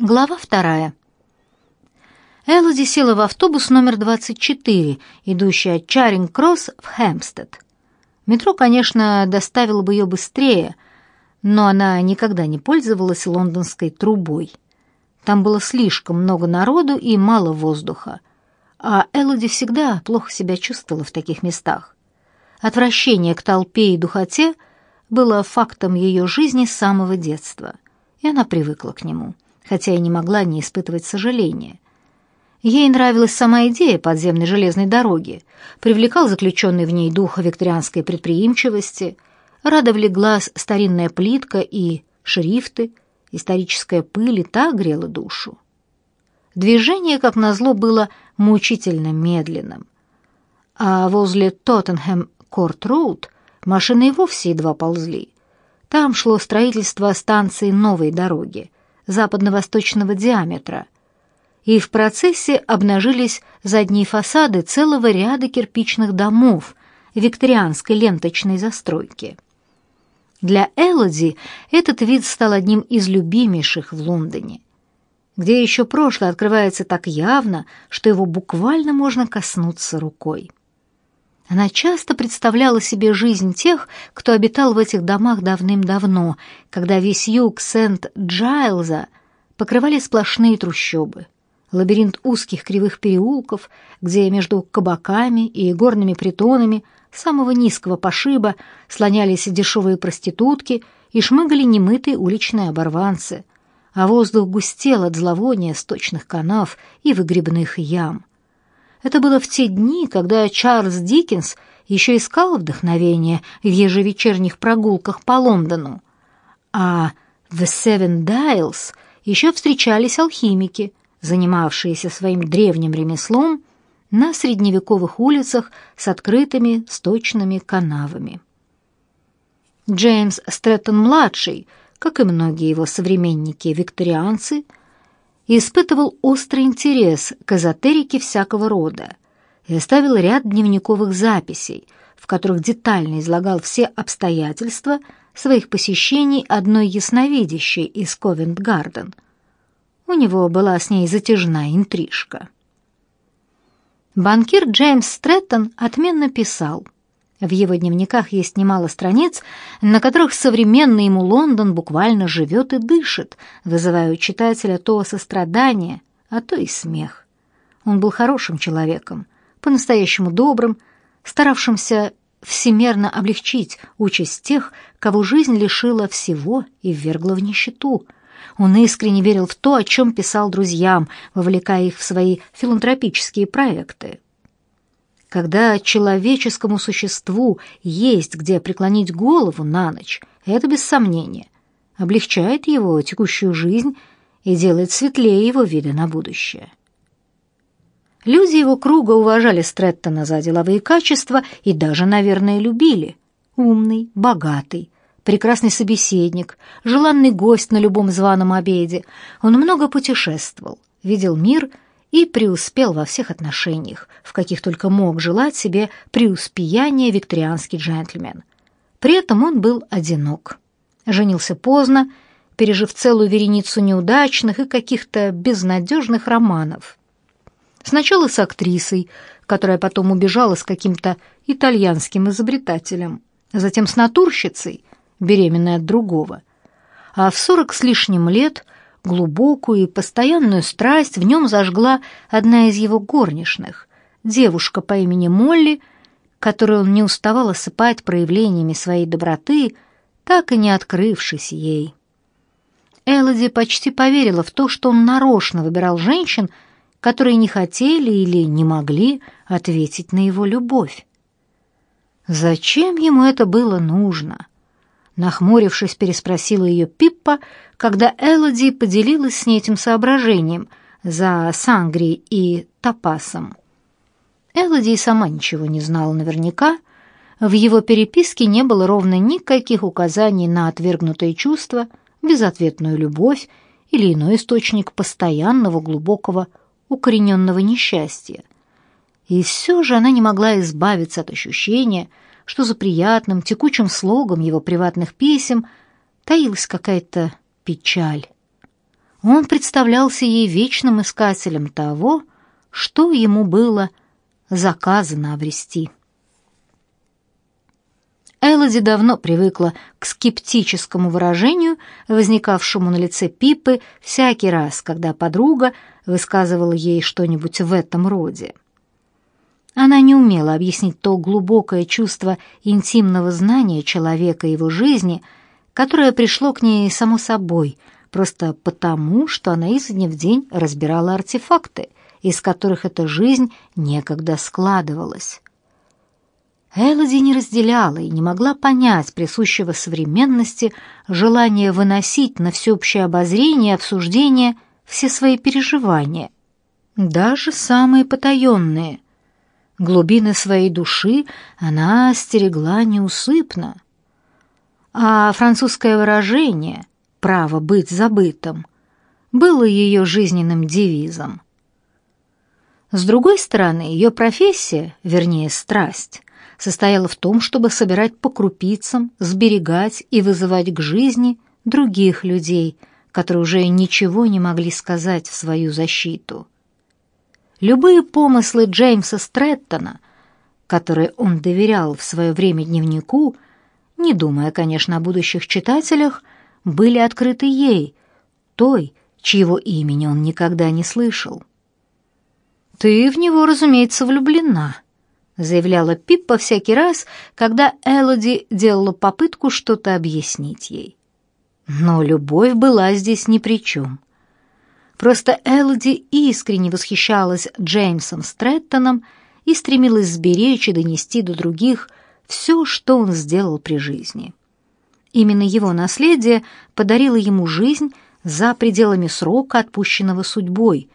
Глава вторая. Элоди села в автобус номер 24, идущий от Чаринг-Кросс в Хэмпстед. Метро, конечно, доставило бы ее быстрее, но она никогда не пользовалась лондонской трубой. Там было слишком много народу и мало воздуха, а Элоди всегда плохо себя чувствовала в таких местах. Отвращение к толпе и духоте было фактом ее жизни с самого детства, и она привыкла к нему хотя и не могла не испытывать сожаления. Ей нравилась сама идея подземной железной дороги, привлекал заключенный в ней дух викторианской предприимчивости, радовали глаз старинная плитка и шрифты, историческая пыль и та грела душу. Движение, как назло, было мучительно медленным, а возле Тоттенхэм-Корт-Роуд машины и вовсе едва ползли. Там шло строительство станции новой дороги, западно-восточного диаметра, и в процессе обнажились задние фасады целого ряда кирпичных домов викторианской ленточной застройки. Для Элоди этот вид стал одним из любимейших в Лондоне, где еще прошлое открывается так явно, что его буквально можно коснуться рукой. Она часто представляла себе жизнь тех, кто обитал в этих домах давным-давно, когда весь юг Сент-Джайлза покрывали сплошные трущобы. Лабиринт узких кривых переулков, где между кабаками и горными притонами самого низкого пошиба слонялись дешевые проститутки и шмыгали немытые уличные оборванцы, а воздух густел от зловония сточных канав и выгребных ям. Это было в те дни, когда Чарльз Диккенс еще искал вдохновение в ежевечерних прогулках по Лондону, а в Seven Dials еще встречались алхимики, занимавшиеся своим древним ремеслом на средневековых улицах с открытыми сточными канавами. Джеймс Стрэттон-младший, как и многие его современники-викторианцы, и испытывал острый интерес к эзотерике всякого рода и оставил ряд дневниковых записей, в которых детально излагал все обстоятельства своих посещений одной ясновидящей из Ковент-Гарден. У него была с ней затяжная интрижка. Банкир Джеймс Стрэттон отменно писал – в его дневниках есть немало страниц, на которых современный ему Лондон буквально живет и дышит, вызывая у читателя то сострадание, а то и смех. Он был хорошим человеком, по-настоящему добрым, старавшимся всемерно облегчить участь тех, кого жизнь лишила всего и ввергла в нищету. Он искренне верил в то, о чем писал друзьям, вовлекая их в свои филантропические проекты. Когда человеческому существу есть где преклонить голову на ночь, это без сомнения облегчает его текущую жизнь и делает светлее его виды на будущее. Люди его круга уважали Стрэттона за деловые качества и даже, наверное, любили. Умный, богатый, прекрасный собеседник, желанный гость на любом званом обеде. Он много путешествовал, видел мир и преуспел во всех отношениях, в каких только мог желать себе преуспеяния викторианский джентльмен. При этом он был одинок. Женился поздно, пережив целую вереницу неудачных и каких-то безнадежных романов. Сначала с актрисой, которая потом убежала с каким-то итальянским изобретателем, затем с натурщицей, беременной от другого. А в сорок с лишним лет – Глубокую и постоянную страсть в нем зажгла одна из его горничных, девушка по имени Молли, которую он не уставал осыпать проявлениями своей доброты, так и не открывшись ей. Элоди почти поверила в то, что он нарочно выбирал женщин, которые не хотели или не могли ответить на его любовь. Зачем ему это было нужно? Нахмурившись, переспросила ее Пиппа, когда Элоди поделилась с ней этим соображением за сангрией и топасом. Элоди сама ничего не знала наверняка. В его переписке не было ровно никаких указаний на отвергнутые чувства, безответную любовь или иной источник постоянного глубокого укорененного несчастья. И все же она не могла избавиться от ощущения, что за приятным, текучим слогом его приватных писем таилась какая-то печаль. он представлялся ей вечным искателем того, что ему было заказано обрести. Элоди давно привыкла к скептическому выражению, возникавшему на лице Пипы всякий раз, когда подруга высказывала ей что-нибудь в этом роде. Она не умела объяснить то глубокое чувство интимного знания человека и его жизни, которое пришло к ней само собой, просто потому, что она изо дня в день разбирала артефакты, из которых эта жизнь некогда складывалась. Элоди не разделяла и не могла понять присущего современности желания выносить на всеобщее обозрение и обсуждение все свои переживания, даже самые потаенные. Глубины своей души она стерегла неусыпно. А французское выражение «право быть забытым» было ее жизненным девизом. С другой стороны, ее профессия, вернее, страсть, состояла в том, чтобы собирать по крупицам, сберегать и вызывать к жизни других людей, которые уже ничего не могли сказать в свою защиту. Любые помыслы Джеймса Стрэттона, которые он доверял в свое время дневнику, не думая, конечно, о будущих читателях, были открыты ей, той, чьего имени он никогда не слышал. «Ты в него, разумеется, влюблена», заявляла Пиппа всякий раз, когда Элоди делала попытку что-то объяснить ей. Но любовь была здесь ни при чем. Просто Элоди искренне восхищалась Джеймсом Стрэттоном и стремилась сберечь и донести до других все, что он сделал при жизни. Именно его наследие подарило ему жизнь за пределами срока, отпущенного судьбой,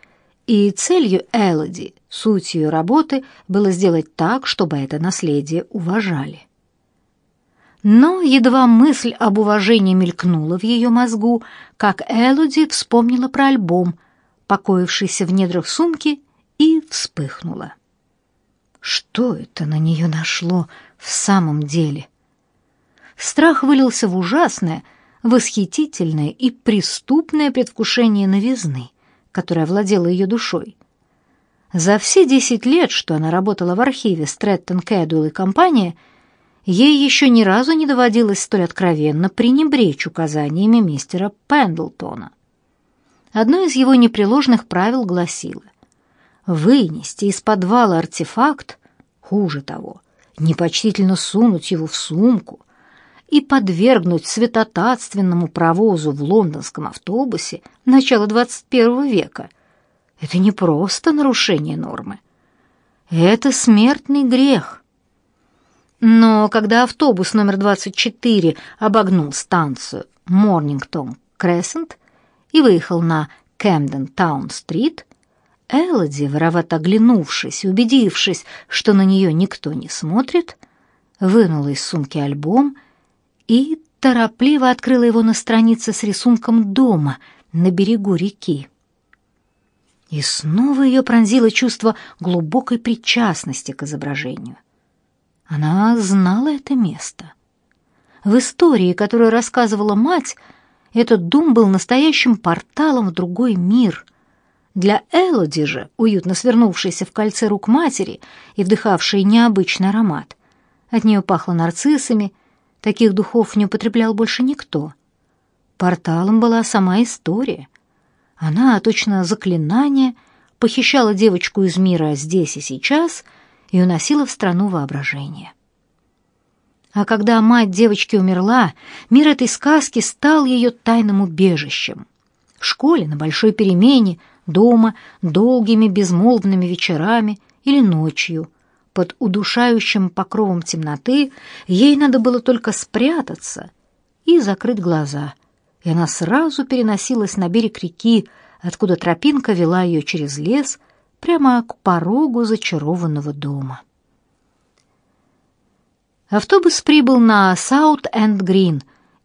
и целью Элоди, суть ее работы, было сделать так, чтобы это наследие уважали. Но едва мысль об уважении мелькнула в ее мозгу, как Элоди вспомнила про альбом, покоившийся в недрах сумки, и вспыхнула. Что это на нее нашло в самом деле? Страх вылился в ужасное, восхитительное и преступное предвкушение новизны которая владела ее душой. За все десять лет, что она работала в архиве Стрэттон Кэдуэлл и компания, ей еще ни разу не доводилось столь откровенно пренебречь указаниями мистера Пендлтона. Одно из его непреложных правил гласило «Вынести из подвала артефакт, хуже того, непочтительно сунуть его в сумку, и подвергнуть святотатственному провозу в лондонском автобусе начала XXI века. Это не просто нарушение нормы. Это смертный грех. Но когда автобус номер 24 обогнул станцию Морнингтон-Крессент и выехал на Кэмден-Таун-стрит, Элоди, воровато оглянувшись и убедившись, что на нее никто не смотрит, вынула из сумки альбом и торопливо открыла его на странице с рисунком дома на берегу реки. И снова ее пронзило чувство глубокой причастности к изображению. Она знала это место. В истории, которую рассказывала мать, этот дом был настоящим порталом в другой мир. Для Элоди же, уютно свернувшейся в кольце рук матери и вдыхавшей необычный аромат, от нее пахло нарциссами, Таких духов не употреблял больше никто. Порталом была сама история. Она, точно заклинание, похищала девочку из мира здесь и сейчас и уносила в страну воображения. А когда мать девочки умерла, мир этой сказки стал ее тайным убежищем. В школе, на большой перемене, дома, долгими безмолвными вечерами или ночью, под удушающим покровом темноты ей надо было только спрятаться и закрыть глаза, и она сразу переносилась на берег реки, откуда тропинка вела ее через лес прямо к порогу зачарованного дома. Автобус прибыл на Саут-Энд-Грин,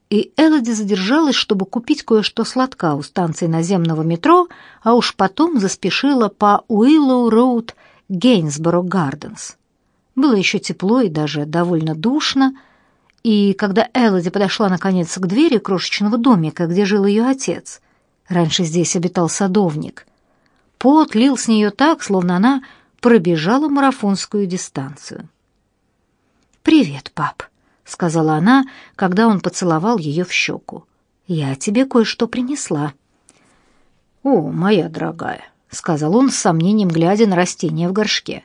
и Элоди задержалась, чтобы купить кое-что сладка у станции наземного метро, а уж потом заспешила по Уиллоу-Роуд к Гейнсборо Гарденс. Было еще тепло и даже довольно душно, и когда Элоди подошла наконец к двери крошечного домика, где жил ее отец, Раньше здесь обитал садовник. Пот лил с нее так, словно она пробежала марафонскую дистанцию. «Привет, пап», — сказала она, когда он поцеловал ее в щеку. «Я тебе кое-что принесла». «О, моя дорогая», — сказал он с сомнением, глядя на растение в горшке.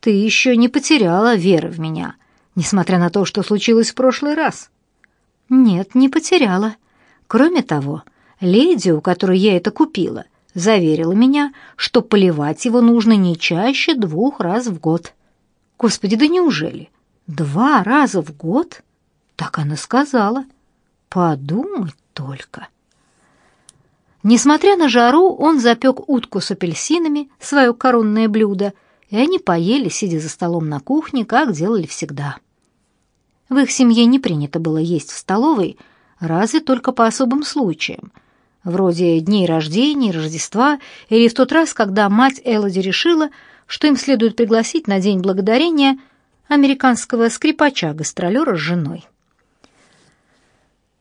«Ты еще не потеряла веры в меня, несмотря на то, что случилось в прошлый раз». «Нет, не потеряла. Кроме того, леди, у которой я это купила, заверила меня, что поливать его нужно не чаще двух раз в год». «Господи, да неужели? Два раза в год?» Так она сказала. «Подумать только». Несмотря на жару, он запек утку с апельсинами, свое коронное блюдо, и они поели, сидя за столом на кухне, как делали всегда. В их семье не принято было есть в столовой, разве только по особым случаям, вроде дней рождения, Рождества или в тот раз, когда мать Элоди решила, что им следует пригласить на День Благодарения американского скрипача-гастролера с женой.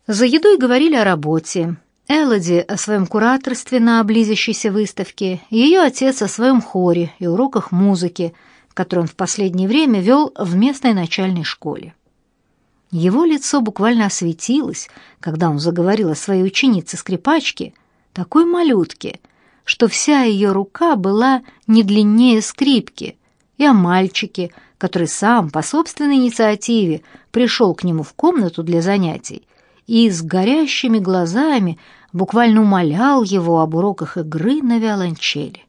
За едой говорили о работе, Элоди о своем кураторстве на близящейся выставке, ее отец о своем хоре и уроках музыки, которые он в последнее время вел в местной начальной школе. Его лицо буквально осветилось, когда он заговорил о своей ученице-скрипачке, такой малютке, что вся ее рука была не длиннее скрипки, и о мальчике, который сам по собственной инициативе пришел к нему в комнату для занятий и с горящими глазами буквально умолял его об уроках игры на виолончели.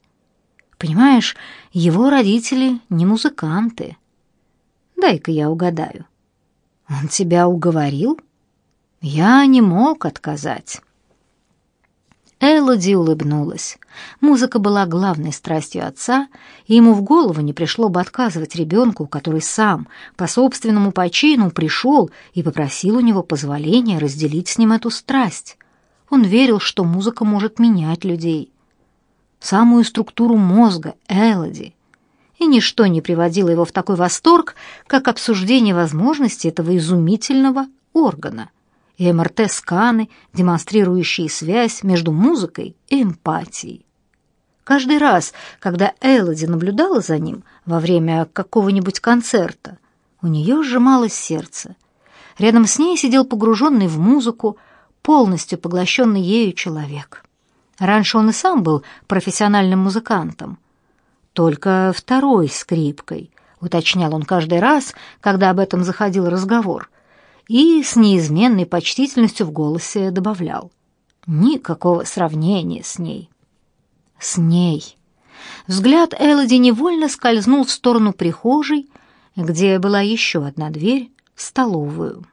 Понимаешь, его родители не музыканты. Дай-ка я угадаю. Он тебя уговорил? Я не мог отказать. Элоди улыбнулась. Музыка была главной страстью отца, и ему в голову не пришло бы отказывать ребенку, который сам по собственному почину пришел и попросил у него позволения разделить с ним эту страсть. Он верил, что музыка может менять людей. Самую структуру мозга Элоди. И ничто не приводило его в такой восторг, как обсуждение возможностей этого изумительного органа и МРТ-сканы, демонстрирующие связь между музыкой и эмпатией. Каждый раз, когда Элоди наблюдала за ним во время какого-нибудь концерта, у нее сжималось сердце. Рядом с ней сидел погруженный в музыку, полностью поглощенный ею человек. Раньше он и сам был профессиональным музыкантом. Только второй скрипкой, уточнял он каждый раз, когда об этом заходил разговор, и с неизменной почтительностью в голосе добавлял. Никакого сравнения с ней. С ней. Взгляд Элоди невольно скользнул в сторону прихожей, где была еще одна дверь, в столовую.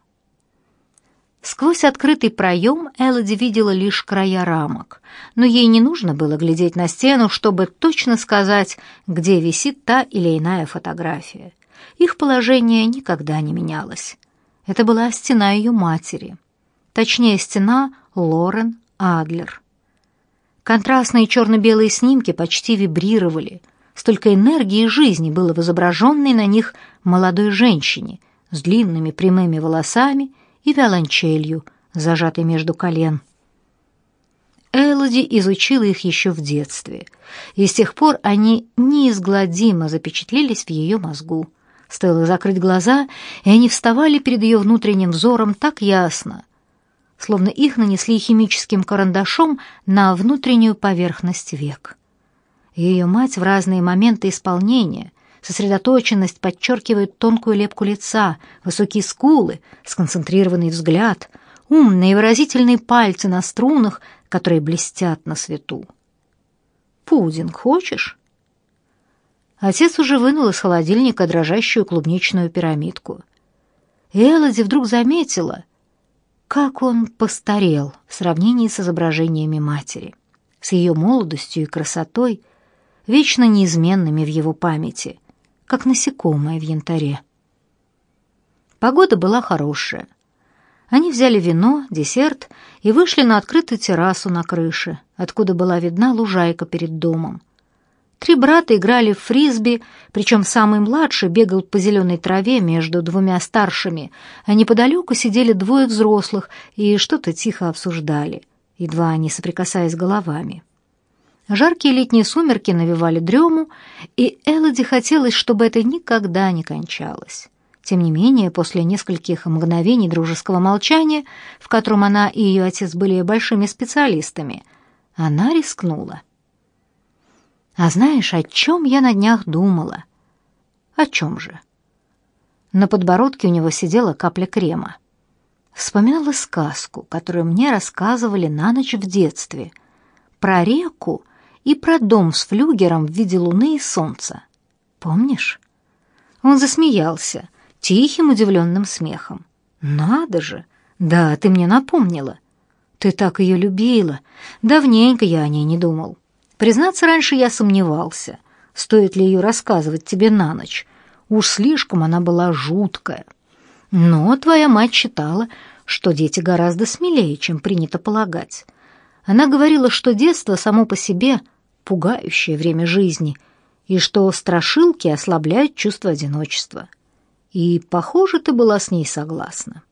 Сквозь открытый проем Элоди видела лишь края рамок, но ей не нужно было глядеть на стену, чтобы точно сказать, где висит та или иная фотография. Их положение никогда не менялось. Это была стена ее матери, точнее, стена Лорен Адлер. Контрастные черно-белые снимки почти вибрировали, столько энергии и жизни было в изображенной на них молодой женщине с длинными прямыми волосами и виолончелью, зажатой между колен. Элоди изучила их еще в детстве, и с тех пор они неизгладимо запечатлелись в ее мозгу. Стоило закрыть глаза, и они вставали перед ее внутренним взором так ясно, словно их нанесли химическим карандашом на внутреннюю поверхность век. Ее мать в разные моменты исполнения Сосредоточенность подчеркивает тонкую лепку лица, высокие скулы, сконцентрированный взгляд, умные выразительные пальцы на струнах, которые блестят на свету. «Пудинг хочешь?» Отец уже вынул из холодильника дрожащую клубничную пирамидку. И Элоди вдруг заметила, как он постарел в сравнении с изображениями матери, с ее молодостью и красотой, вечно неизменными в его памяти — как насекомое в янтаре. Погода была хорошая. Они взяли вино, десерт и вышли на открытую террасу на крыше, откуда была видна лужайка перед домом. Три брата играли в фрисби, причем самый младший бегал по зеленой траве между двумя старшими, а неподалеку сидели двое взрослых и что-то тихо обсуждали. едва не соприкасаясь головами. Жаркие летние сумерки навевали дрему, и Элоди хотелось, чтобы это никогда не кончалось. Тем не менее, после нескольких мгновений дружеского молчания, в котором она и ее отец были большими специалистами, она рискнула. «А знаешь, о чем я на днях думала?» «О чем же?» На подбородке у него сидела капля крема. Вспоминала сказку, которую мне рассказывали на ночь в детстве, про реку и про дом с флюгером в виде луны и солнца. Помнишь? Он засмеялся, тихим удивленным смехом. «Надо же! Да, ты мне напомнила. Ты так ее любила. Давненько я о ней не думал. Признаться, раньше я сомневался, стоит ли ее рассказывать тебе на ночь. Уж слишком она была жуткая. Но твоя мать считала, что дети гораздо смелее, чем принято полагать. Она говорила, что детство само по себе пугающее время жизни, и что страшилки ослабляют чувство одиночества. И, похоже, ты была с ней согласна.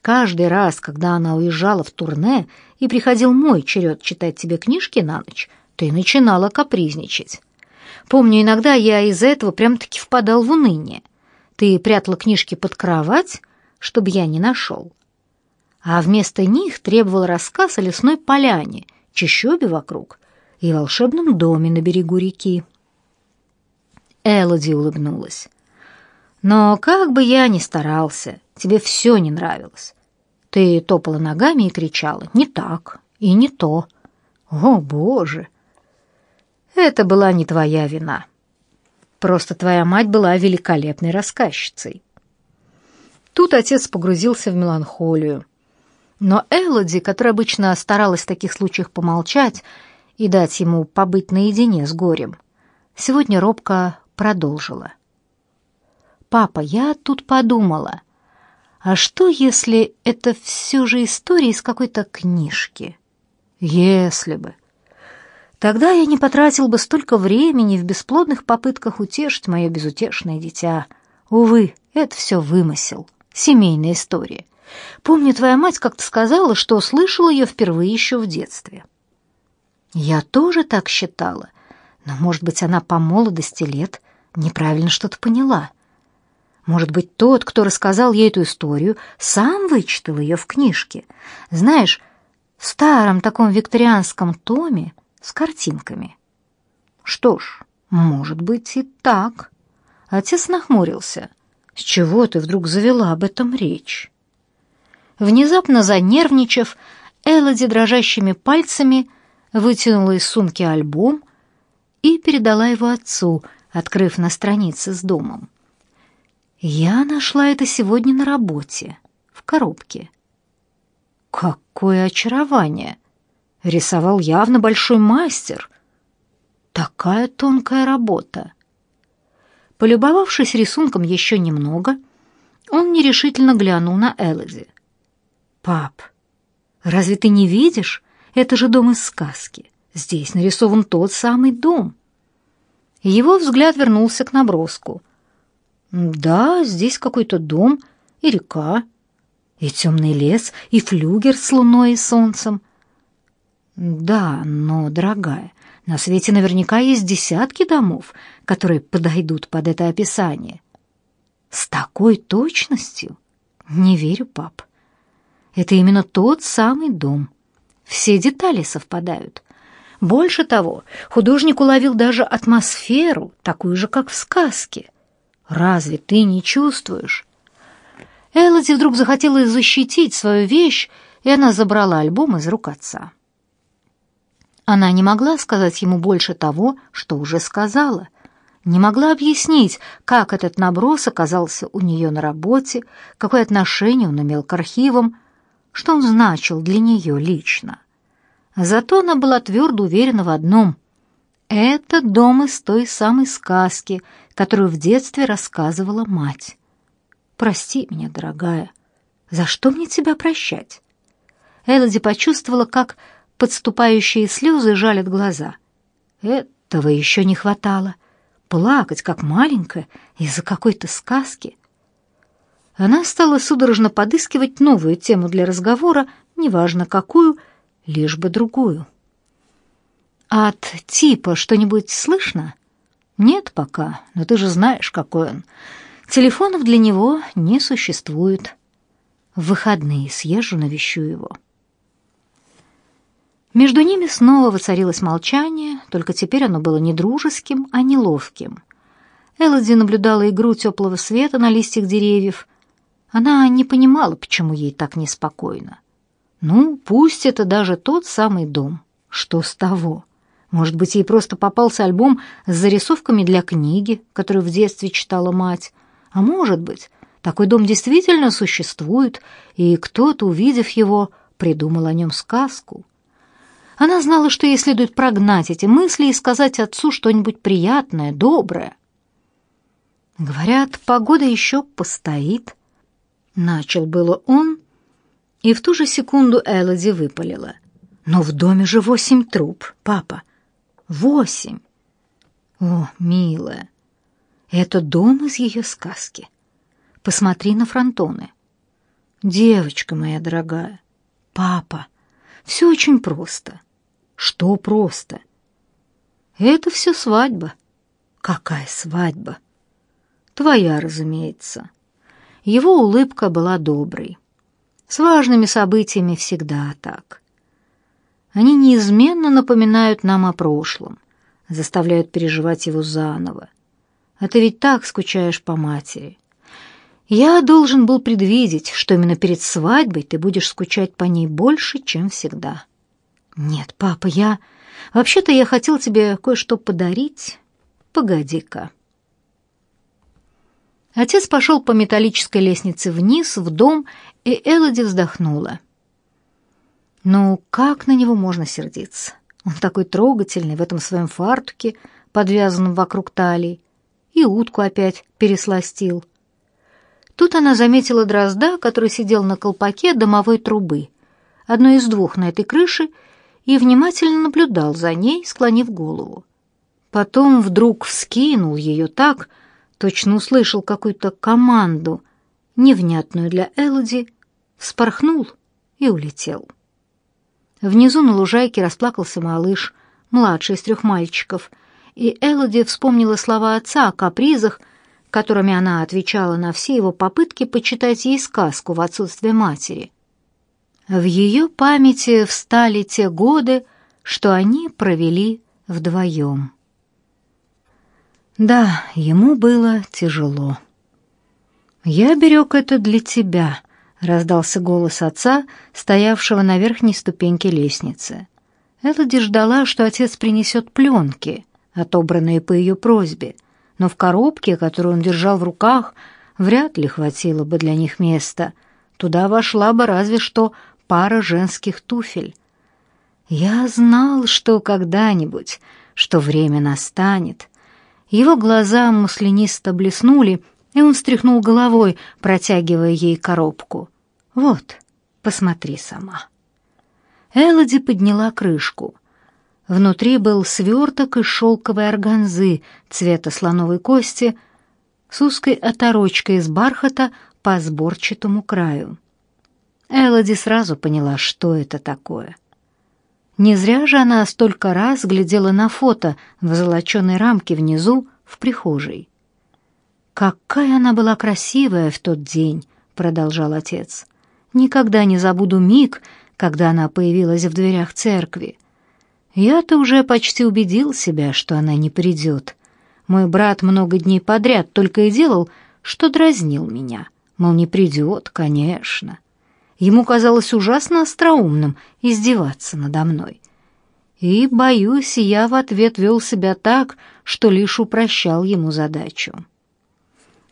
Каждый раз, когда она уезжала в турне и приходил мой черед читать тебе книжки на ночь, ты начинала капризничать. Помню, иногда я из-за этого прям-таки впадал в уныние. Ты прятала книжки под кровать, чтобы я не нашел. А вместо них требовал рассказ о лесной поляне, чащобе вокруг и волшебном доме на берегу реки. Элоди улыбнулась. Но как бы я ни старался, тебе все не нравилось. Ты топала ногами и кричала «не так» и «не то». О, Боже! Это была не твоя вина. Просто твоя мать была великолепной рассказчицей. Тут отец погрузился в меланхолию. Но Элоди, которая обычно старалась в таких случаях помолчать и дать ему побыть наедине с горем, сегодня робко продолжила. «Папа, я тут подумала, а что, если это все же история из какой-то книжки? Если бы. Тогда я не потратил бы столько времени в бесплодных попытках утешить мое безутешное дитя. Увы, это все вымысел, семейная история. Помню, твоя мать как-то сказала, что услышала ее впервые еще в детстве. Я тоже так считала, но, может быть, она по молодости лет неправильно что-то поняла — может быть, тот, кто рассказал ей эту историю, сам вычитал ее в книжке. Знаешь, в старом таком викторианском томе с картинками. Что ж, может быть и так. Отец нахмурился. С чего ты вдруг завела об этом речь? Внезапно занервничав, Элоди дрожащими пальцами вытянула из сумки альбом и передала его отцу, открыв на странице с домом. Я нашла это сегодня на работе, в коробке. Какое очарование! Рисовал явно большой мастер. Такая тонкая работа. Полюбовавшись рисунком еще немного, он нерешительно глянул на Элоди. «Пап, разве ты не видишь? Это же дом из сказки. Здесь нарисован тот самый дом». Его взгляд вернулся к наброску — да, здесь какой-то дом и река, и темный лес, и флюгер с луной и солнцем. Да, но, дорогая, на свете наверняка есть десятки домов, которые подойдут под это описание. С такой точностью? Не верю, пап. Это именно тот самый дом. Все детали совпадают. Больше того, художник уловил даже атмосферу, такую же, как в сказке. Разве ты не чувствуешь? Элоди вдруг захотела защитить свою вещь, и она забрала альбом из рук отца. Она не могла сказать ему больше того, что уже сказала. Не могла объяснить, как этот наброс оказался у нее на работе, какое отношение он имел к архивам, что он значил для нее лично. Зато она была твердо уверена в одном — это дом из той самой сказки, которую в детстве рассказывала мать. Прости меня, дорогая. За что мне тебя прощать? Элоди почувствовала, как подступающие слезы жалят глаза. Этого еще не хватало. Плакать, как маленькая, из-за какой-то сказки. Она стала судорожно подыскивать новую тему для разговора, неважно какую, лишь бы другую. «От типа что-нибудь слышно?» «Нет пока, но ты же знаешь, какой он. Телефонов для него не существует. В выходные съезжу, навещу его». Между ними снова воцарилось молчание, только теперь оно было не дружеским, а неловким. Элоди наблюдала игру теплого света на листьях деревьев. Она не понимала, почему ей так неспокойно. Ну, пусть это даже тот самый дом. Что с того? Может быть, ей просто попался альбом с зарисовками для книги, которую в детстве читала мать. А может быть, такой дом действительно существует, и кто-то, увидев его, придумал о нем сказку. Она знала, что ей следует прогнать эти мысли и сказать отцу что-нибудь приятное, доброе. Говорят, погода еще постоит. Начал было он, и в ту же секунду Элоди выпалила. Но в доме же восемь труб, папа. Восемь. О, милая, это дом из ее сказки. Посмотри на фронтоны. Девочка моя дорогая, папа, все очень просто. Что просто? Это все свадьба. Какая свадьба? Твоя, разумеется. Его улыбка была доброй. С важными событиями всегда так. Они неизменно напоминают нам о прошлом, заставляют переживать его заново. А ты ведь так скучаешь по матери. Я должен был предвидеть, что именно перед свадьбой ты будешь скучать по ней больше, чем всегда. «Нет, папа, я... Вообще-то я хотел тебе кое-что подарить. Погоди-ка». Отец пошел по металлической лестнице вниз, в дом, и Элоди вздохнула. «Ну, как на него можно сердиться? Он такой трогательный в этом своем фартуке, подвязанном вокруг талии, и утку опять пересластил». Тут она заметила дрозда, который сидел на колпаке домовой трубы, одной из двух на этой крыше, и внимательно наблюдал за ней, склонив голову. Потом вдруг вскинул ее так, точно услышал какую-то команду, невнятную для Элоди, вспорхнул и улетел. Внизу на лужайке расплакался малыш, младший из трех мальчиков, и Элоди вспомнила слова отца о капризах, которыми она отвечала на все его попытки почитать ей сказку в отсутствие матери. В ее памяти встали те годы, что они провели вдвоем. Да, ему было тяжело. «Я берег это для тебя», — раздался голос отца, стоявшего на верхней ступеньке лестницы. Элоди ждала, что отец принесет пленки, отобранные по ее просьбе, но в коробке, которую он держал в руках, вряд ли хватило бы для них места. Туда вошла бы разве что пара женских туфель. Я знал, что когда-нибудь, что время настанет. Его глаза маслянисто блеснули, и он встряхнул головой, протягивая ей коробку. «Вот, посмотри сама». Элоди подняла крышку. Внутри был сверток из шелковой органзы цвета слоновой кости с узкой оторочкой из бархата по сборчатому краю. Элоди сразу поняла, что это такое. Не зря же она столько раз глядела на фото в золоченой рамке внизу в прихожей. «Какая она была красивая в тот день!» — продолжал отец. «Никогда не забуду миг, когда она появилась в дверях церкви. Я-то уже почти убедил себя, что она не придет. Мой брат много дней подряд только и делал, что дразнил меня. Мол, не придет, конечно. Ему казалось ужасно остроумным издеваться надо мной. И, боюсь, я в ответ вел себя так, что лишь упрощал ему задачу.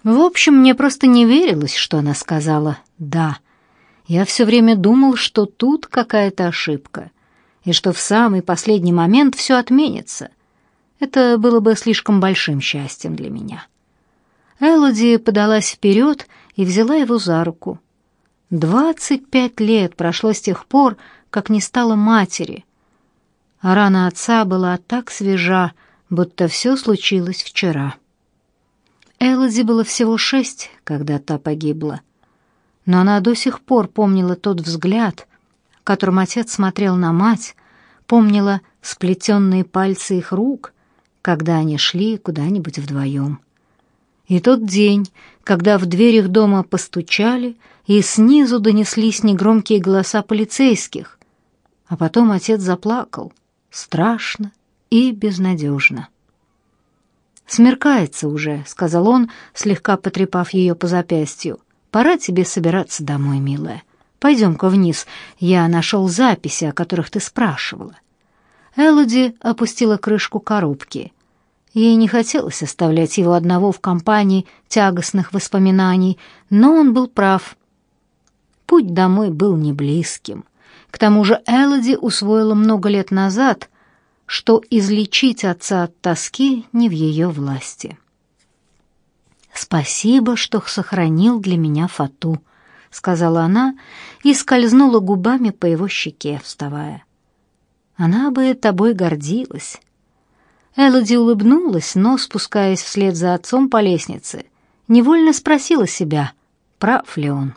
В общем, мне просто не верилось, что она сказала «да». Я все время думал, что тут какая-то ошибка, и что в самый последний момент все отменится. Это было бы слишком большим счастьем для меня. Элоди подалась вперед и взяла его за руку. Двадцать пять лет прошло с тех пор, как не стало матери. А рана отца была так свежа, будто все случилось вчера. Элоди было всего шесть, когда та погибла. Но она до сих пор помнила тот взгляд, которым отец смотрел на мать, помнила сплетенные пальцы их рук, когда они шли куда-нибудь вдвоем. И тот день, когда в дверях дома постучали, и снизу донеслись негромкие голоса полицейских, а потом отец заплакал, страшно и безнадежно. «Смеркается уже», — сказал он, слегка потрепав ее по запястью. «Пора тебе собираться домой, милая. Пойдем-ка вниз. Я нашел записи, о которых ты спрашивала». Элоди опустила крышку коробки. Ей не хотелось оставлять его одного в компании тягостных воспоминаний, но он был прав. Путь домой был не близким. К тому же Элоди усвоила много лет назад, что излечить отца от тоски не в ее власти. «Спасибо, что сохранил для меня фату», — сказала она и скользнула губами по его щеке, вставая. «Она бы тобой гордилась». Элоди улыбнулась, но, спускаясь вслед за отцом по лестнице, невольно спросила себя, прав ли он.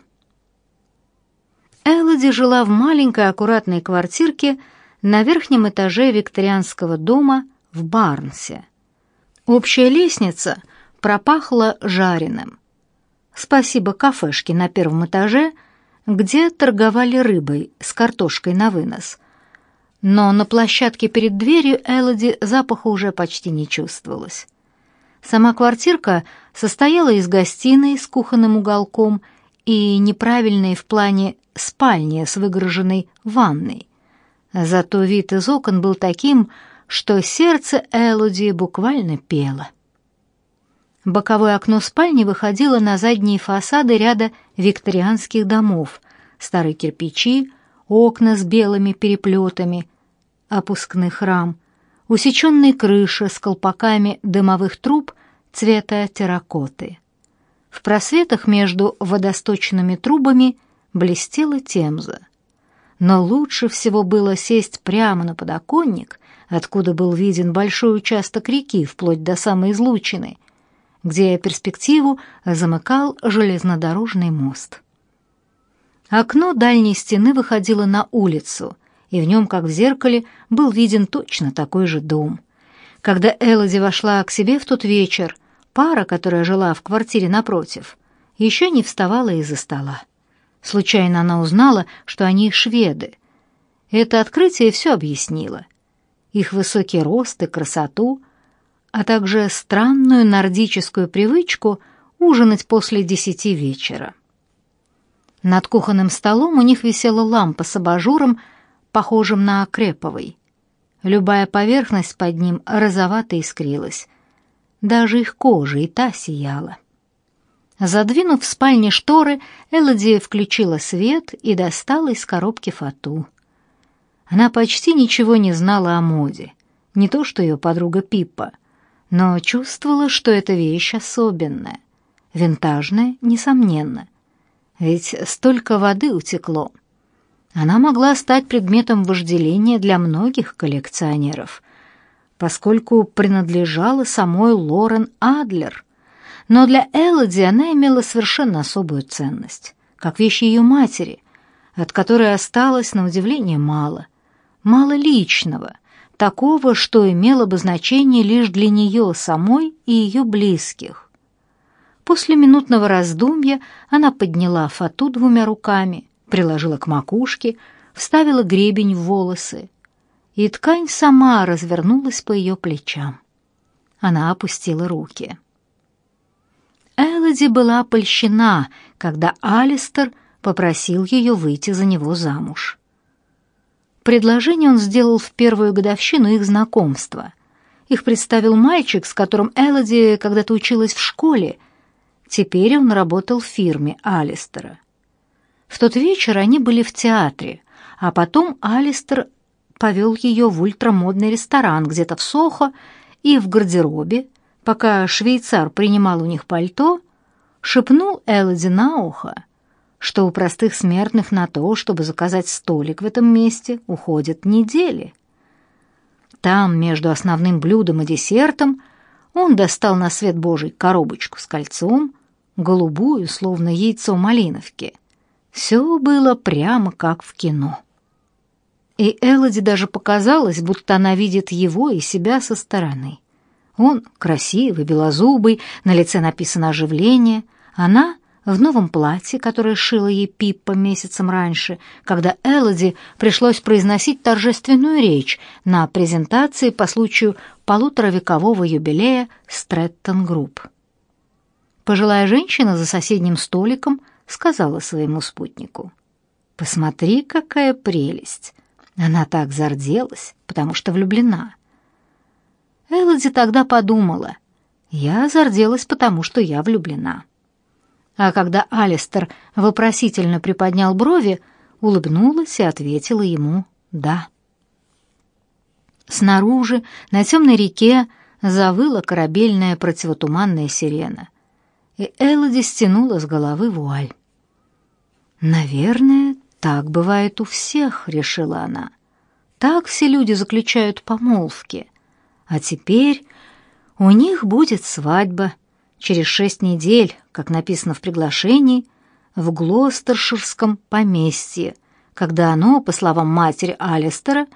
Элоди жила в маленькой аккуратной квартирке на верхнем этаже викторианского дома в Барнсе. Общая лестница пропахла жареным. Спасибо кафешке на первом этаже, где торговали рыбой с картошкой на вынос. Но на площадке перед дверью Элоди запаха уже почти не чувствовалось. Сама квартирка состояла из гостиной с кухонным уголком и неправильной в плане спальни с выгороженной ванной. Зато вид из окон был таким, что сердце Элоди буквально пело. Боковое окно спальни выходило на задние фасады ряда викторианских домов, старые кирпичи, окна с белыми переплетами, опускных рам, усеченные крыши с колпаками дымовых труб цвета терракоты. В просветах между водосточными трубами блестела темза. Но лучше всего было сесть прямо на подоконник, откуда был виден большой участок реки вплоть до самой излучины, где перспективу замыкал железнодорожный мост. Окно дальней стены выходило на улицу, и в нем, как в зеркале, был виден точно такой же дом. Когда Элоди вошла к себе в тот вечер, Пара, которая жила в квартире напротив, еще не вставала из-за стола. Случайно она узнала, что они шведы. Это открытие все объяснило. Их высокий рост и красоту, а также странную нордическую привычку ужинать после десяти вечера. Над кухонным столом у них висела лампа с абажуром, похожим на креповый. Любая поверхность под ним розовато искрилась, даже их кожа и та сияла. Задвинув в спальне шторы, Элоди включила свет и достала из коробки фату. Она почти ничего не знала о моде, не то что ее подруга Пиппа, но чувствовала, что эта вещь особенная, винтажная, несомненно. Ведь столько воды утекло. Она могла стать предметом вожделения для многих коллекционеров — поскольку принадлежала самой Лорен Адлер. Но для Элоди она имела совершенно особую ценность, как вещь ее матери, от которой осталось, на удивление, мало. Мало личного, такого, что имело бы значение лишь для нее самой и ее близких. После минутного раздумья она подняла фату двумя руками, приложила к макушке, вставила гребень в волосы, и ткань сама развернулась по ее плечам. Она опустила руки. Элоди была польщена, когда Алистер попросил ее выйти за него замуж. Предложение он сделал в первую годовщину их знакомства. Их представил мальчик, с которым Элоди когда-то училась в школе. Теперь он работал в фирме Алистера. В тот вечер они были в театре, а потом Алистер повел ее в ультрамодный ресторан где-то в Сохо и в гардеробе, пока швейцар принимал у них пальто, шепнул Элоди на ухо, что у простых смертных на то, чтобы заказать столик в этом месте, уходят недели. Там, между основным блюдом и десертом, он достал на свет Божий коробочку с кольцом, голубую, словно яйцо малиновки. Все было прямо как в кино. И Элоди даже показалось, будто она видит его и себя со стороны. Он красивый, белозубый, на лице написано оживление. Она в новом платье, которое шила ей Пиппа месяцем раньше, когда Элоди пришлось произносить торжественную речь на презентации по случаю полуторавекового юбилея Стрэттон Групп. Пожилая женщина за соседним столиком сказала своему спутнику, «Посмотри, какая прелесть! Она так зарделась, потому что влюблена». Элоди тогда подумала, «Я зарделась, потому что я влюблена». А когда Алистер вопросительно приподнял брови, улыбнулась и ответила ему «да». Снаружи, на темной реке, завыла корабельная противотуманная сирена, и Элоди стянула с головы вуаль. «Наверное, так бывает у всех», — решила она. «Так все люди заключают помолвки. А теперь у них будет свадьба» через шесть недель, как написано в приглашении, в Глостерширском поместье, когда оно, по словам матери Алистера,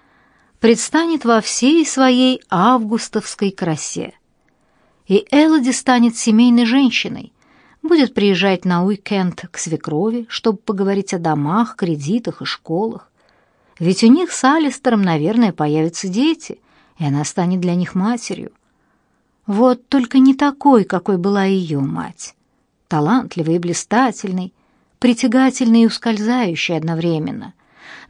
предстанет во всей своей августовской красе. И Элоди станет семейной женщиной, будет приезжать на уикенд к свекрови, чтобы поговорить о домах, кредитах и школах. Ведь у них с Алистером, наверное, появятся дети, и она станет для них матерью. Вот только не такой, какой была ее мать. Талантливый и блистательный, притягательный и ускользающий одновременно.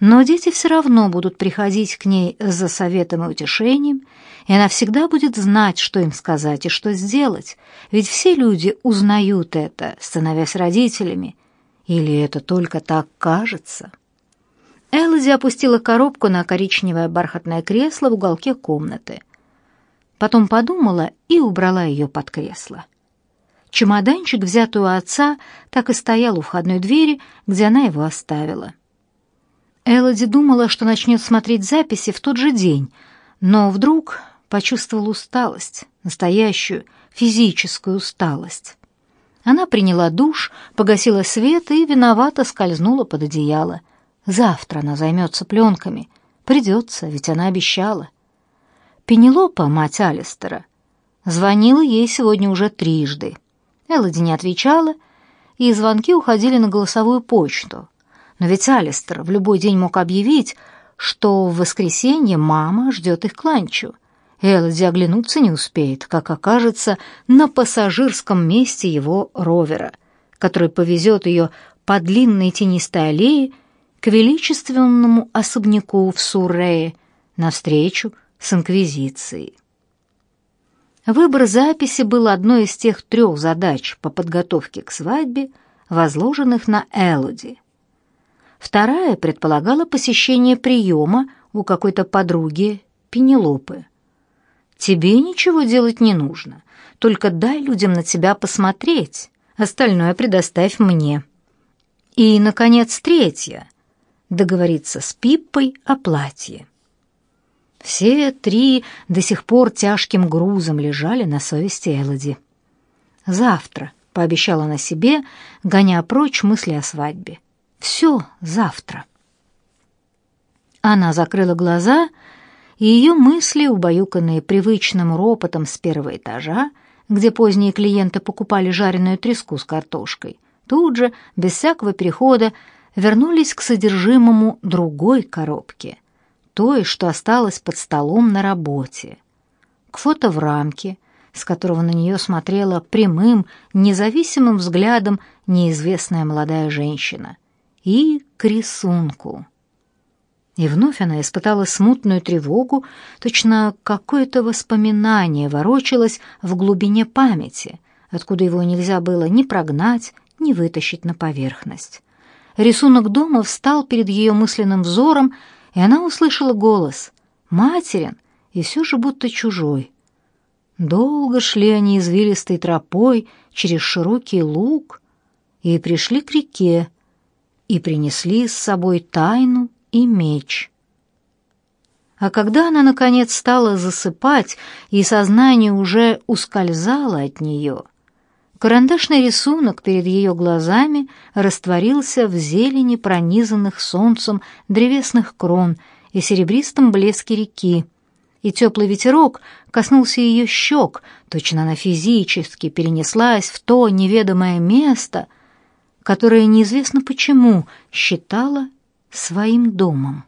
Но дети все равно будут приходить к ней за советом и утешением, и она всегда будет знать, что им сказать и что сделать, ведь все люди узнают это, становясь родителями. Или это только так кажется? Элоди опустила коробку на коричневое бархатное кресло в уголке комнаты. Потом подумала и убрала ее под кресло. Чемоданчик, взятый у отца, так и стоял у входной двери, где она его оставила. Элоди думала, что начнет смотреть записи в тот же день, но вдруг почувствовала усталость, настоящую физическую усталость. Она приняла душ, погасила свет и виновато скользнула под одеяло. Завтра она займется пленками. Придется, ведь она обещала. Пенелопа, мать Алистера, звонила ей сегодня уже трижды. Элоди не отвечала, и звонки уходили на голосовую почту. Но ведь Алистер в любой день мог объявить, что в воскресенье мама ждет их к ланчу. Элоди оглянуться не успеет, как окажется на пассажирском месте его ровера, который повезет ее по длинной тенистой аллее к величественному особняку в Суррее навстречу с инквизицией. Выбор записи был одной из тех трех задач по подготовке к свадьбе, возложенных на Элоди. Вторая предполагала посещение приема у какой-то подруги Пенелопы. «Тебе ничего делать не нужно, только дай людям на тебя посмотреть, остальное предоставь мне». И, наконец, третья — договориться с Пиппой о платье. Все три до сих пор тяжким грузом лежали на совести Элоди. «Завтра», — пообещала она себе, гоня прочь мысли о свадьбе. «Все завтра». Она закрыла глаза, и ее мысли, убаюканные привычным ропотом с первого этажа, где поздние клиенты покупали жареную треску с картошкой, тут же, без всякого перехода, вернулись к содержимому другой коробки — той, что осталось под столом на работе, к фото в рамке, с которого на нее смотрела прямым, независимым взглядом неизвестная молодая женщина, и к рисунку. И вновь она испытала смутную тревогу, точно какое-то воспоминание ворочалось в глубине памяти, откуда его нельзя было ни прогнать, ни вытащить на поверхность. Рисунок дома встал перед ее мысленным взором, и она услышала голос, материн и все же будто чужой. Долго шли они извилистой тропой через широкий луг и пришли к реке, и принесли с собой тайну и меч. А когда она, наконец, стала засыпать, и сознание уже ускользало от нее, карандашный рисунок перед ее глазами растворился в зелени пронизанных солнцем древесных крон и серебристом блеске реки, и теплый ветерок коснулся ее щек, точно она физически перенеслась в то неведомое место, которое неизвестно почему считала своим домом.